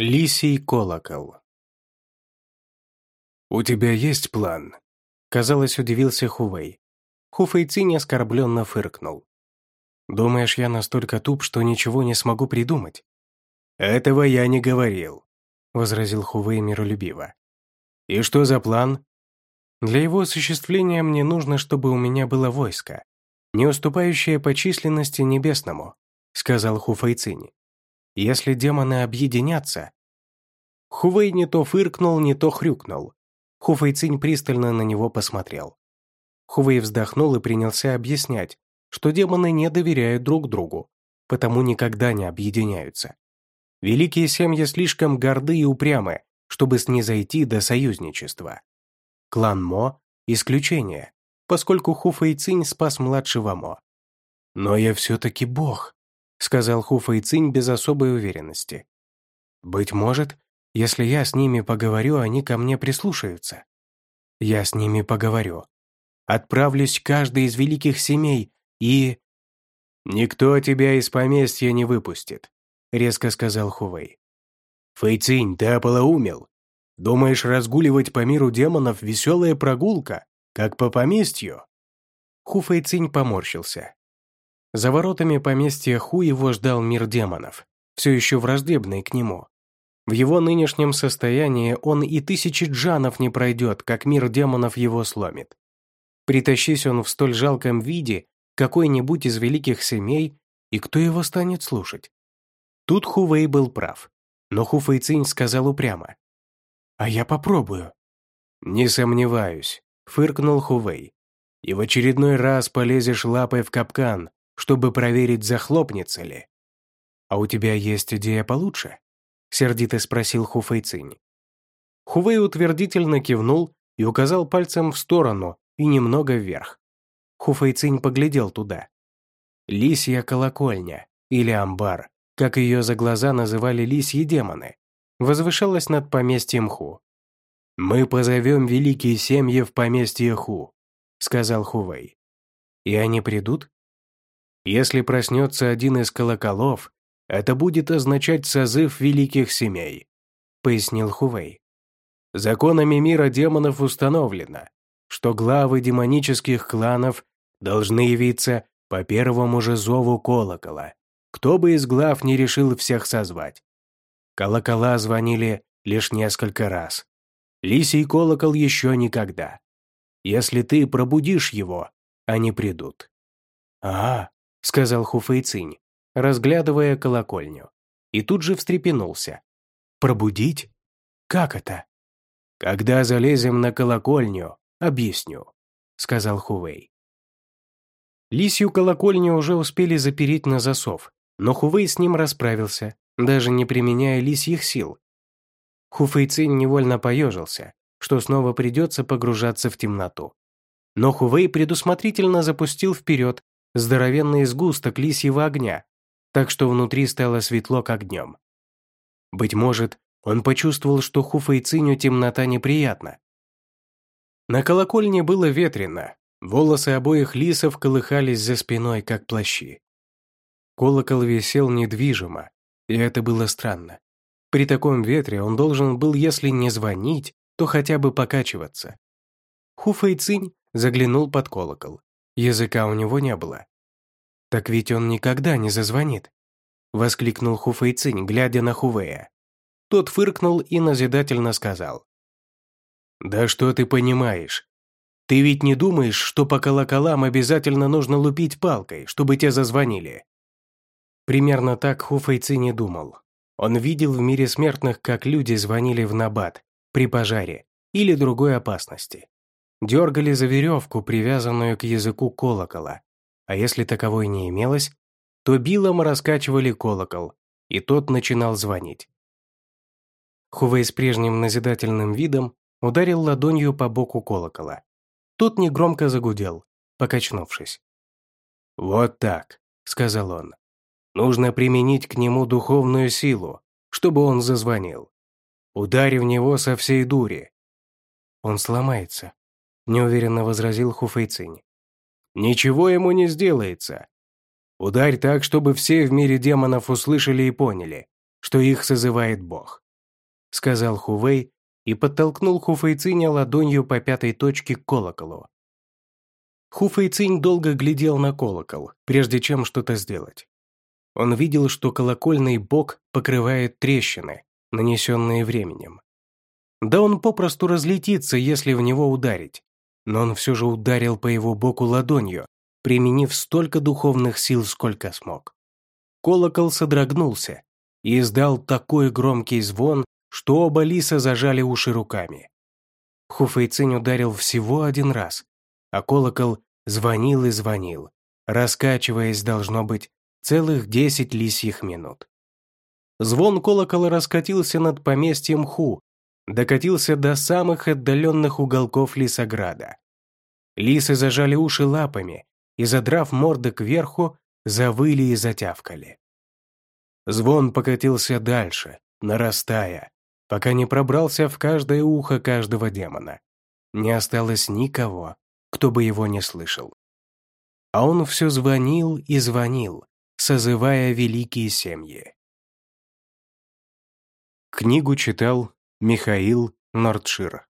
Лисий колокол. «У тебя есть план?» Казалось, удивился Хувей. Хуфейцинь оскорбленно фыркнул. «Думаешь, я настолько туп, что ничего не смогу придумать?» «Этого я не говорил», — возразил Хувей миролюбиво. «И что за план?» «Для его осуществления мне нужно, чтобы у меня было войско, не уступающее по численности небесному», — сказал Хуфейцинь. Если демоны объединятся... Хувей не то фыркнул, не то хрюкнул. Хуфейцинь пристально на него посмотрел. Хувей вздохнул и принялся объяснять, что демоны не доверяют друг другу, потому никогда не объединяются. Великие семьи слишком горды и упрямы, чтобы снизойти до союзничества. Клан Мо – исключение, поскольку Хуфейцинь спас младшего Мо. «Но я все-таки бог», сказал Хуфа и Цинь без особой уверенности. «Быть может, если я с ними поговорю, они ко мне прислушаются. Я с ними поговорю. Отправлюсь к каждой из великих семей и...» «Никто тебя из поместья не выпустит», — резко сказал Хувей. «Фэйцинь, ты ополоумел. Думаешь, разгуливать по миру демонов — веселая прогулка, как по поместью?» Ху поморщился. За воротами поместья Ху его ждал мир демонов, все еще враждебный к нему. В его нынешнем состоянии он и тысячи джанов не пройдет, как мир демонов его сломит. Притащись он в столь жалком виде какой-нибудь из великих семей, и кто его станет слушать? Тут Хувей был прав, но Хуфэйцинь сказал упрямо. «А я попробую». «Не сомневаюсь», — фыркнул Хувей. «И в очередной раз полезешь лапой в капкан, чтобы проверить, захлопнется ли. «А у тебя есть идея получше?» — сердито спросил Хуфэйцинь. Хувей утвердительно кивнул и указал пальцем в сторону и немного вверх. Хуфэйцинь поглядел туда. Лисья колокольня, или амбар, как ее за глаза называли лисьи демоны, возвышалась над поместьем Ху. «Мы позовем великие семьи в поместье Ху», — сказал Хувей. «И они придут?» Если проснется один из колоколов, это будет означать созыв великих семей», — пояснил Хувей. «Законами мира демонов установлено, что главы демонических кланов должны явиться по первому же зову колокола, кто бы из глав не решил всех созвать. Колокола звонили лишь несколько раз. Лисий колокол еще никогда. Если ты пробудишь его, они придут. «А, — сказал Хуфэйцинь, разглядывая колокольню. И тут же встрепенулся. «Пробудить? Как это?» «Когда залезем на колокольню, объясню», — сказал Хувей. Лисью колокольню уже успели запереть на засов, но Хувей с ним расправился, даже не применяя лисьих сил. Хуфейцин невольно поежился, что снова придется погружаться в темноту. Но Хувей предусмотрительно запустил вперед здоровенный сгусток лисьего огня, так что внутри стало светло, как днем. Быть может, он почувствовал, что Хуфа и Циню темнота неприятна. На колокольне было ветрено, волосы обоих лисов колыхались за спиной, как плащи. Колокол висел недвижимо, и это было странно. При таком ветре он должен был, если не звонить, то хотя бы покачиваться. Хуфа и Цинь заглянул под колокол. Языка у него не было. «Так ведь он никогда не зазвонит», — воскликнул Хуфэйцинь, глядя на Хувея. Тот фыркнул и назидательно сказал. «Да что ты понимаешь? Ты ведь не думаешь, что по колоколам обязательно нужно лупить палкой, чтобы те зазвонили?» Примерно так Хуфэйцинь не думал. Он видел в мире смертных, как люди звонили в набат, при пожаре или другой опасности дергали за веревку, привязанную к языку колокола, а если таковой не имелось, то билом раскачивали колокол, и тот начинал звонить. Хувей с прежним назидательным видом ударил ладонью по боку колокола. Тот негромко загудел, покачнувшись. «Вот так», — сказал он. «Нужно применить к нему духовную силу, чтобы он зазвонил. Ударь в него со всей дури». «Он сломается», неуверенно возразил Хуфейцинь. «Ничего ему не сделается. Ударь так, чтобы все в мире демонов услышали и поняли, что их созывает Бог. — сказал Хувей и подтолкнул Хуфейциня ладонью по пятой точке к колоколу. Хуфейцинь долго глядел на колокол, прежде чем что-то сделать. Он видел, что колокольный бок покрывает трещины, нанесенные временем. Да он попросту разлетится, если в него ударить. Но он все же ударил по его боку ладонью, применив столько духовных сил, сколько смог. Колокол содрогнулся и издал такой громкий звон, что оба лиса зажали уши руками. Хуфейцинь ударил всего один раз, а колокол звонил и звонил, раскачиваясь, должно быть, целых десять лисьих минут. Звон колокола раскатился над поместьем Ху, докатился до самых отдаленных уголков лесограда. Лисы зажали уши лапами и, задрав морды кверху, завыли и затявкали. Звон покатился дальше, нарастая, пока не пробрался в каждое ухо каждого демона. Не осталось никого, кто бы его не слышал. А он все звонил и звонил, созывая великие семьи. Книгу читал Михаил Нордшир.